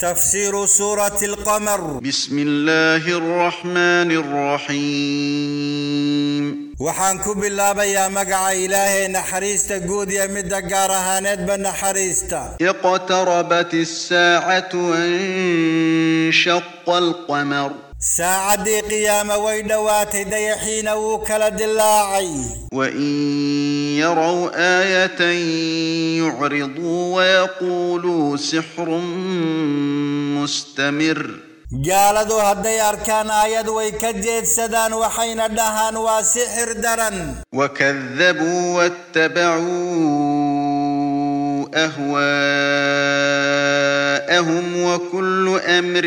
تفسير سورة القمر. بسم الله الرحمن الرحيم. وحانكو بالله يا مقع إلهي نحريس تقود يا مدقارها ندب نحريس اقتربت الساعة وانشق القمر. ساعدي قيام ويدوات دي حين وكل دلاعي. وإن يروا آية يعرضوا ويقولوا سحر مستمر. جالدو هدي أركان آيات ويكجيت سدان وحين دهان وسحر درن. وكذبوا واتبعوا أهواءهم وكل أمر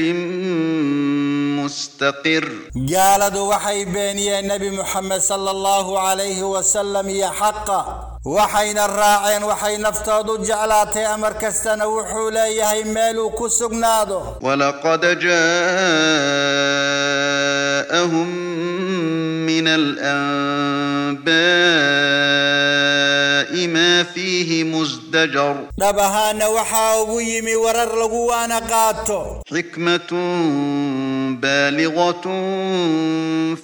مستقر. قالوا وحي بيني النبي محمد صلى الله عليه وسلم يا حق وحين الراعين وحين افتادوا جعلات أمر كستان وحولي هاي مالو كسقنادو ولقد جاءهم من الأنباء ما فيه مزدجر. نبهان وحاو ويمي ورر لغوان قاتو. حكمة بالغة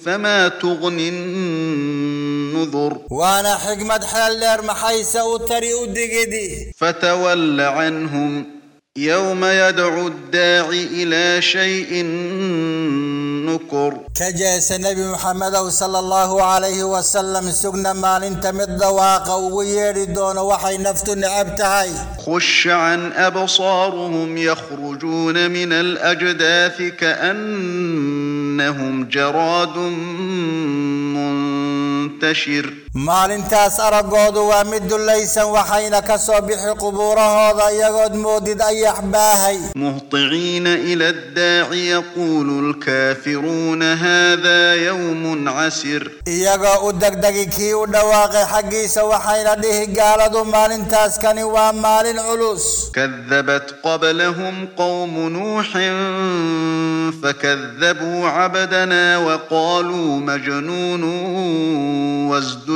فما تغني النذر. وأنا حكمت حلر محيسة وتري ودقدي فتول عنهم يوم يدعو الداعي إلى شيء نكر. كجيس النبي محمد صلى الله عليه وسلم سجن ما لنتمد ضواق ويردون وحي نفت نعبتهاي. خش عن أبصارهم يخرجون من الأجداث كأنهم جراد منتشر. Maalintaas araggoodu waa mid dullaysan waxayna ka soo bixi qubuurahooda iyagood moodid ayax baahay مهطعين إلى الداع يقول الكافرون هذا يوم عسر iyagoo u degdegi kii u dhawaaqay xaggiisa waxayna dhihi gaaladu maalintaas kani waa maalin culus كذبت قبلهم قوم نوح فكذبوا عبدنا وقالوا مجنون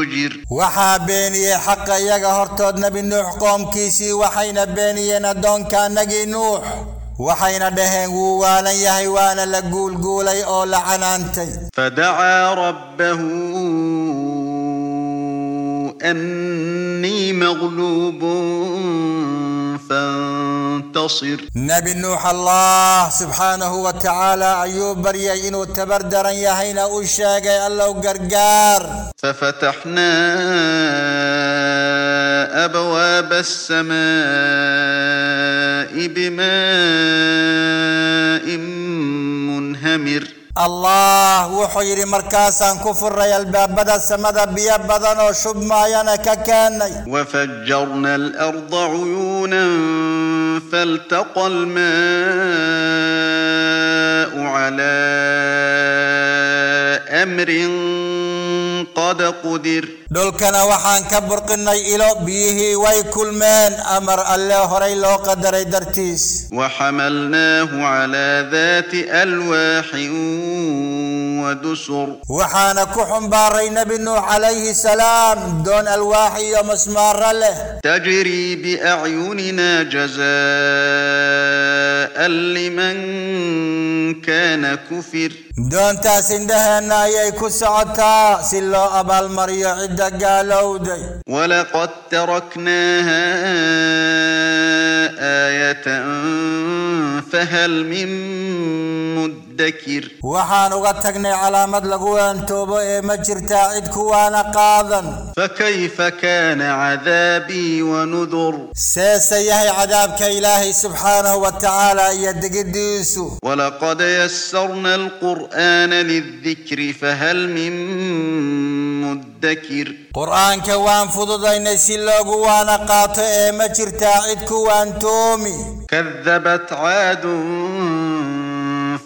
جير وحا بيني حقا يغا هرتود نبي نوح قوم كيسي وحينا بيني ندون كان نجي نوح. وحينا دهن ووالا يهي لقول قولي أو لعنانتي. فدعا ربه أني مغلوب فانتصر. نبي نوح الله سبحانه وتعالى أيوب بريا إنو تبردرا يهين أشاق الله قرقار. ففتحنا أبواب السماء بماء منهمر. الله وحير مركاسا كفر الباب السمد بيا بدن وشب ما ككان وفجرنا الأرض عيونا فالتقى الماء على أمر قد قدر دولكنا وحان كبرقنا إلى بيه ويكل من أمر الله ري لو درتيس. وحملناه على ذات ألواح ودسر وحان كحن باري نبي نوح عليه السلام دون الواحي ومسمار له تجري بأعيننا جزاء لمن كان كفر. دون تاسين دهنا يكو سعطا سلو أبا المريع دقا لودي ولقد تركناها آية فهل من مدكر؟ وحان غتقنا على مد لغوان توبو اي مجر تاعد كوانا قاضا فكيف كان عذابي ونذر؟ سيسا يهي عذابك إلهي سبحانه وتعالى يدق الديسو ولقد يسرنا القرآن للذكر فهل من مدكر المدكر قرآن كوان فضد اين سيلوغ قوانا قات ما جرت عيد كوان تومي كذبت عاد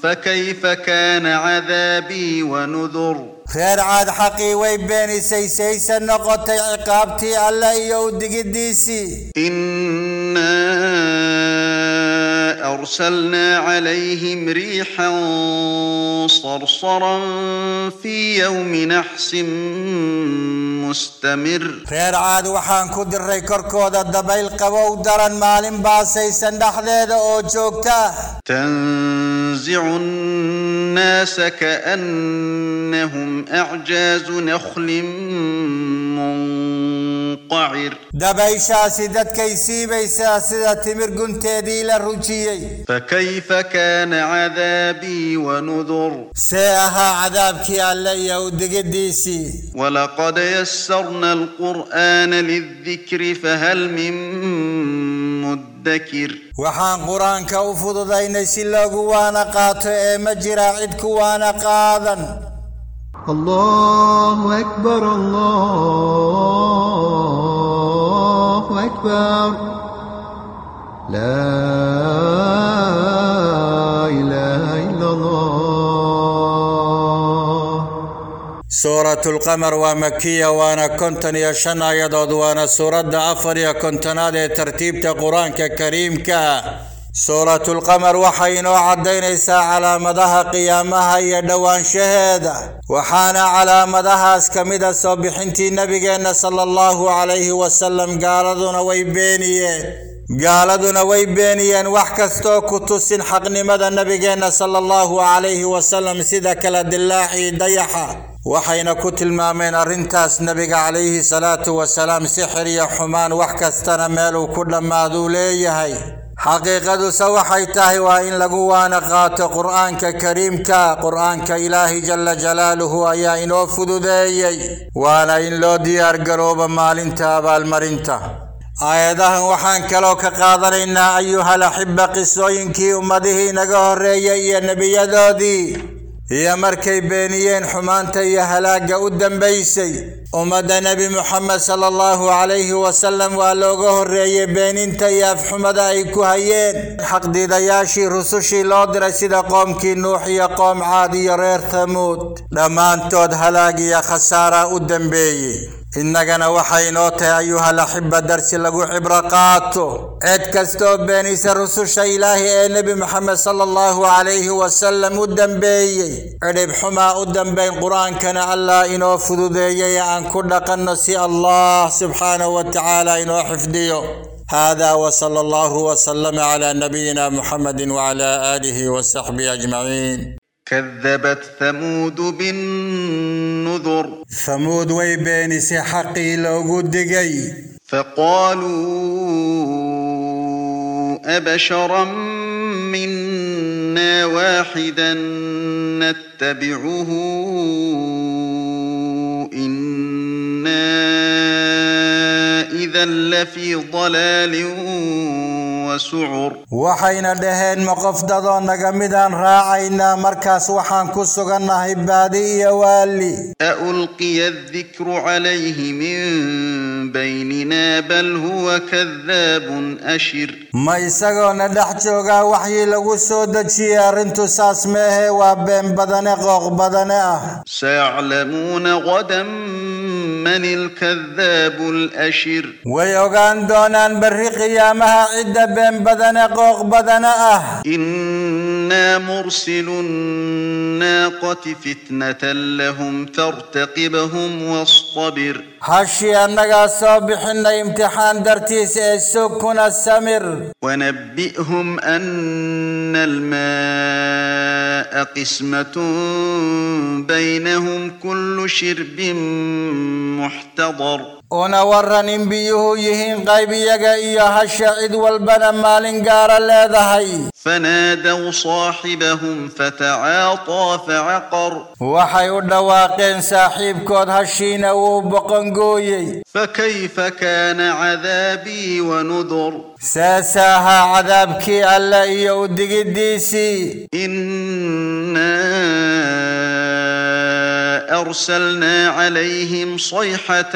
فكيف كان عذابي ونذر خير عاد حقي ويبيني سي سي النقطة عقابتي الله يودك الديسي إنا أرسلنا عليهم ريحا صرصرا في يوم نحس مستمر. خير عاد وحان كود الريكور كود الدبي القبو درن مالن باسي سندح ليد أوجوكتا تنزع الناس كأنهم أعجاز نخل قعر دبيشا سدت كيسي بيسا سدت مر قنتي فكيف كان عذابي ونذر؟ ساها عذابك علي ودقديسي ولقد يسرنا القرآن للذكر فهل من مدكر؟ وحان قرآن كوفض دين سلوك وأنا قاتو ايما جراعدك وأنا قاذا الله أكبر الله أكبر. لا إله إلا الله. سورة القمر ومكية وأنا كنتن يا شنا يدود وأنا سورة دعفر يا كنتن ترتيب تقران ككريم كأه سورة القمر وحين وعدين إساء على مدها قيامها يدوان شهادة وحان على مدها اسكمدة صبح انتي نبينا صلى الله عليه وسلم قالدنا ويبينيين. قالدنا ويبينيين. وحكستو كتس حق مدى نبينا صلى الله عليه وسلم سيدك لدلاحي ديحا. وحين كتل ما من الرنتاس نبي عليه الصلاة والسلام سحر يا حمان وحكستنا مالو كل ما هي حقيقة سوحيته وإن قات قرآن كريم كريمك قرآن اله جل جلاله ايا ان فدوداي وأنا ان لو ديار غروب مالنت بالمرنت ايدها وحان كلو كقادرنا أيها الأحبة قسوينك امته نغوري يا نبي يا مركي بينيين حمانتي هلاك قدام بيسي. Ummadda nebi moxamed sala allahu calayhi wasalam waa looga horreeyey beeninta iyo afxumada ay ku hayeen xaqdiidayaashii rusushii loo diray sida qoomkii nuux iyo qoom caad iyo reer tamuud dhammaantood halaag iyo khasaara u dambeeyey innagana waxay inoo tahay ayuhal axiba darsi lagu cibro qaato cid kastoo beenisa rususha ilaahi ee nebi moxamed sala allahu calayhi wasalam u dambeeyey cidhib xumaa u dambayn qur-aankana allah inoo fududeeyey aan ku dhaqanno si allah subxaanahu wa tacaala inoo xifdiyo هذا وصلى الله وسلم على نبينا محمد وعلى آله وصحبه أجمعين. كذبت ثمود بالنذر. ثمود ويبيني حقي لو قدقي فقالوا أبشرا منا واحدا نتبعه. إذا لفي ضلال وسعر. وحين دهين مقف دادون نقمدان راعينا مركز وحان كسوغن هبادي يا والي ألقي الذكر عليه من بيننا بل هو كذاب أشر. ما يسقون دحجوغا وحي لغسو دجيا رنتو ساسمه وابين بدن غوغ بدن سيعلمون غدا من الكذاب الأشر. ويغان دونان بري قيامها عدة بين بدن قوق بدن أه. إنا مرسل الناقة فتنة لهم فارتقبهم واصطبر. soo bixinay imtixaan dartiis ee sug kuna samir ونبئهم أن الماء قسمة بينهم كل شرب محتضر. أنا ورن بيه يهين غيب يجي هالشعيد والبن مال قار لا ذهي فنادوا صاحبهم فتعاطى فعقر وحي الدواق صاحب كود هشينا وبقن قوي فكيف كان عذابي ونذر ساساها عذابك على يودك الديسي أرسلنا عليهم صيحة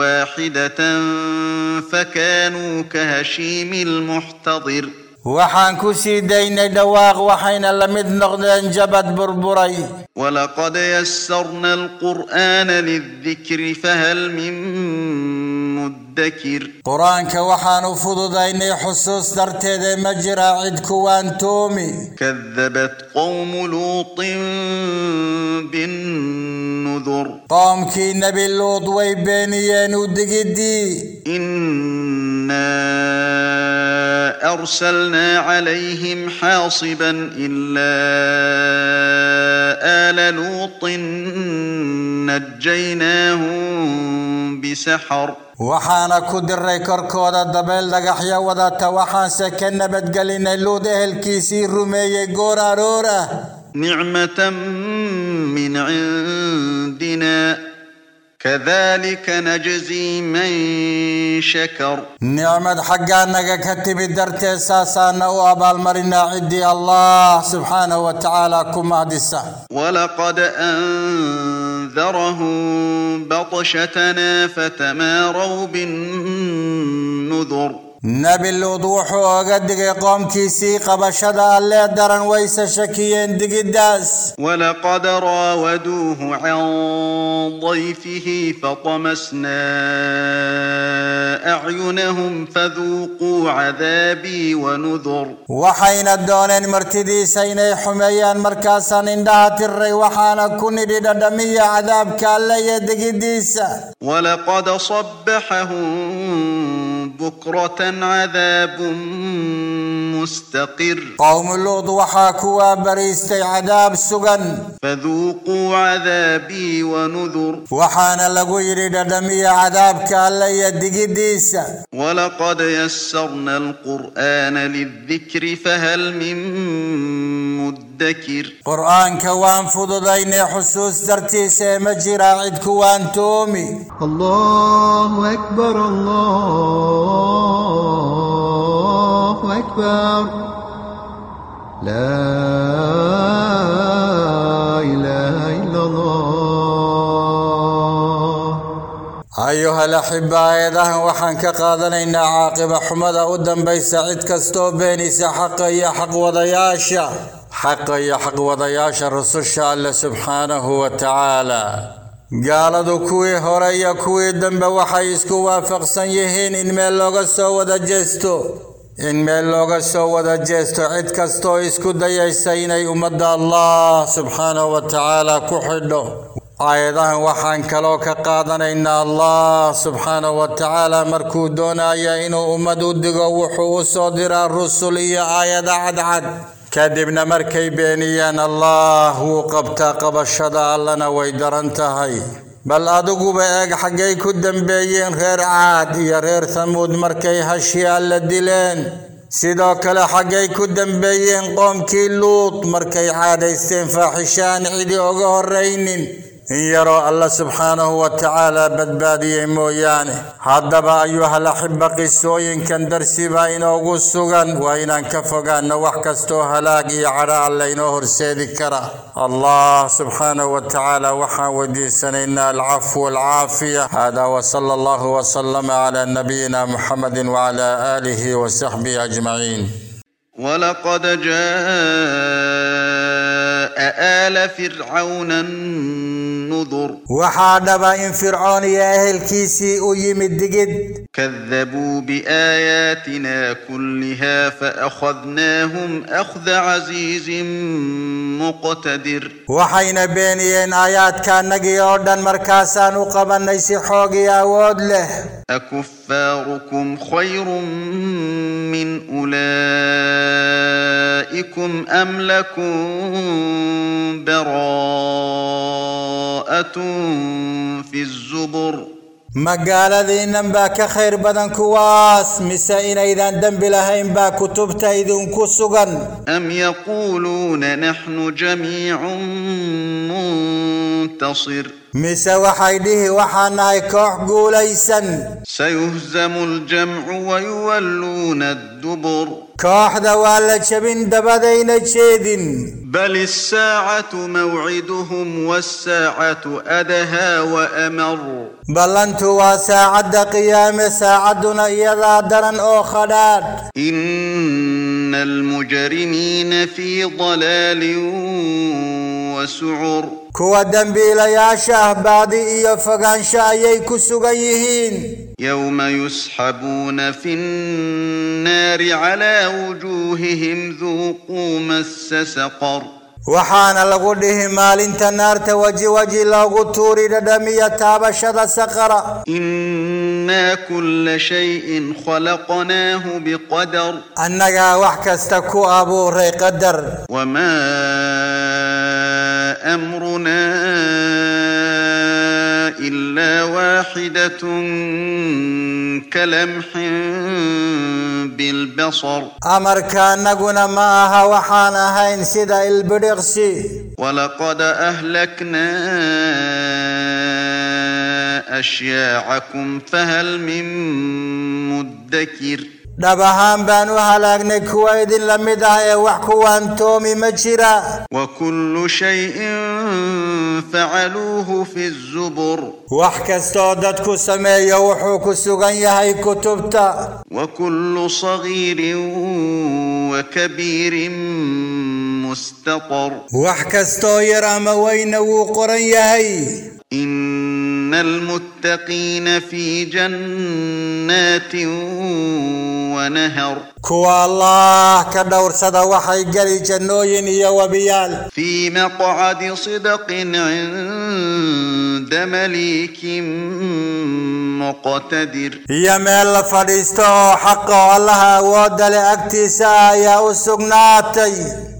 واحدة فكانوا كهشيم المحتضر. waxaan ku sii daynay dhawaaq waxayna la mid noqdeen jabad burburay ولقد يسرنا القرآن للذكر فهل من مدكر قرآن كوحان فضد اين حسوس درتيد مجرى عيد كوانتومي كذبت قوم لوط بالنذر. قوم كي نبي لوط ويبينيان ودقدي إنا أرسلنا عليهم حاصبا إلا آل لوط نجيناهم بسحر. Ku diray korkooda dabeel dhagaxyo wadata waxaanse ka nabadgelinay luud ehelkiisii rumeeyey goor aroor ah نعمة من عندنا كذلك نجزي من شكر. نعمد حقا نغا كتب الدرت أساسا نو ابال مرنا عدي الله سبحانه وتعالى كم هدسا ولقد أنذرهم بطشتنا فتماروا بالنذر. نبل وضوح وقد قام كيسي قبشد الله دران ويس شكيين دق الداس ولقد راودوه عن ضيفه فطمسنا أعينهم فذوقوا عذابي ونذر. وحين الدون مرتدي سيني حميان مركاسا اندهت الريوحان كن ديد دمي عذاب كالي دق ولقد صبحهم بكرة عذاب مستقر. قوم لوط وحاكوا بريستي عذاب سجن. فذوقوا عذابي ونذر. وحان لغير عذاب كان علي الدقديس ولقد يسرنا القرآن للذكر فهل من مدكر؟ قرآن كوان فضضين حسوس ترتيس عيد كوان تومي. الله أكبر الله أكبر لا إله إلا الله ayuha laxiba aayadahan waxaan ka qaadanaynaa caaqiba xumada u dambaysa cid kastoo beenisa xaqa iyo xaqwadayaasha xaqa iyo xaqwadayaasha rususha alle subxaanahu wa tacaala gaaladu kuwii hore iyo kuwii dambe waxay isku waafaqsan yihiin in meel looga soo wada jeesto in meel looga soo wada jeesto cid kastoo isku dayaysa inay ummadda allah subxaanahu wa tacaala ku xidho aayadahan waxaan kaloo ka qaadanaynaa allah subxaanahu wa tacaala markuu doonaya inuu ummad u digo wuxuu u soo diraa rusul iyo aayada cadcad kadibna markay beeniyaan allah wuu qabtaa qabashada allana way daran tahay bal adiguba eeg xaggay ku dambeeyeen reer caad iyo reer hamuud markay hashi alla dileen sidoo kale xaggay ku dambeeyeen qoomkii luud markay caadaysteen faaxishaan cidi oga horraynin إن يرى الله سبحانه وتعالى بدبادي موياني هذا أيها الأحبة قصوي كان درسي با إن وإن أنكفوغان نوح كستوها عراء اللي نهر سيدكرا الله سبحانه وتعالى وحا ودي سنين العفو والعافية. هذا وصلى الله وسلم على نبينا محمد وعلى آله وصحبه أجمعين. ولقد جاء آل فرعون النبي نذر وحادبا إن فرعون يا أهل كيسي أيم الدقد. كذبوا بآياتنا كلها فأخذناهم أخذ عزيز مقتدر. وحين بينيين آيات كان نقي أردا مركاسا نقبا نيسي حوقيا وادله أكفاركم خير من أولئكم أم لكم براءه في الزبر. ما قال ذي إنن باك خير بدن كواس مسا إن إذا اندن بله إن باك تبت إذن كسقا أم يقولون نحن جميع منتصر. مسا وحيده وحانا يكوح قوليسا سيهزم الجمع ويولون الدبر. كاحدا ولا شبين دبدين شيدين. بل الساعة موعدهم والساعة أدها وأمر. بل أنت وساعة قيام ساعدنا إذا درا أخرات. إن المجرمين في ضلال وسعر. Kuwa dembiilayaasha ah baadi iyo fogaansho ayay ku sugan yihiin يوم يسحبون في النار على وجوههم ذوقوا مس سقر waxaana lagu dhihi maalinta naarta weji weji loogu tuuri dhadhamiya taabashada saqara إنا كل شيء خلقناه بقدر annagaa wax kasta ku abuuray qadar وما أمرنا إلا واحدة كلمح بالبصر. amarka annaguna ma aha waxaan ahayn sida ilbidhiqsi ولقد أهلكنا أشياعكم فهل من مدكر؟ دبهان بانو هلاك نكويد لمدا وحكو انتومي مجرا وكل شيء فعلوه في الزبر وحك استودتك سمي وحوك سغن يهي كتبتا وكل صغير وكبير مستقر وحك استوير اموين وقرن يهي ان المت للمتقين في جنات ونهر. كوا الله كدور سدا وحي قري جنوين يا وبيال. في مقعد صدق عند مليك مقتدر. يا مال فريستو حق الله ودل أكتسا يا أسقناتي.